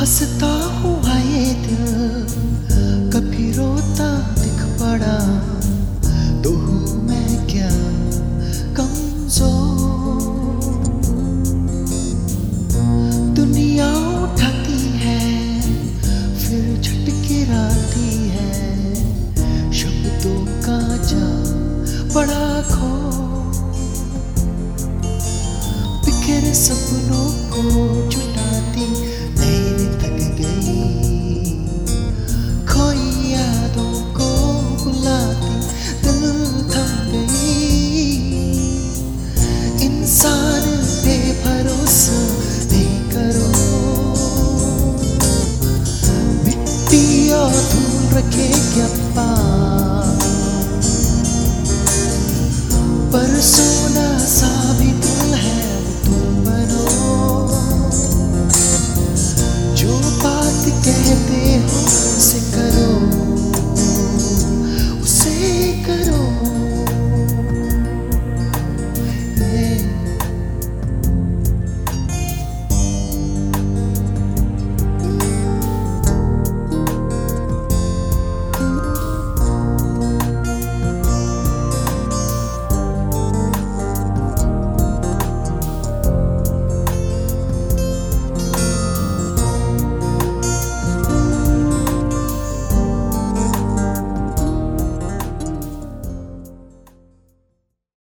हंसता हुआ ये दिल कभी रोता दिख पड़ा। तो हूँ मैं क्या कमज़ोर? दुनिया उठाती है, फिर झटके राती है। शब्दों का जा पड़ा खो। बिखरे सपनों को 왜 기가 빠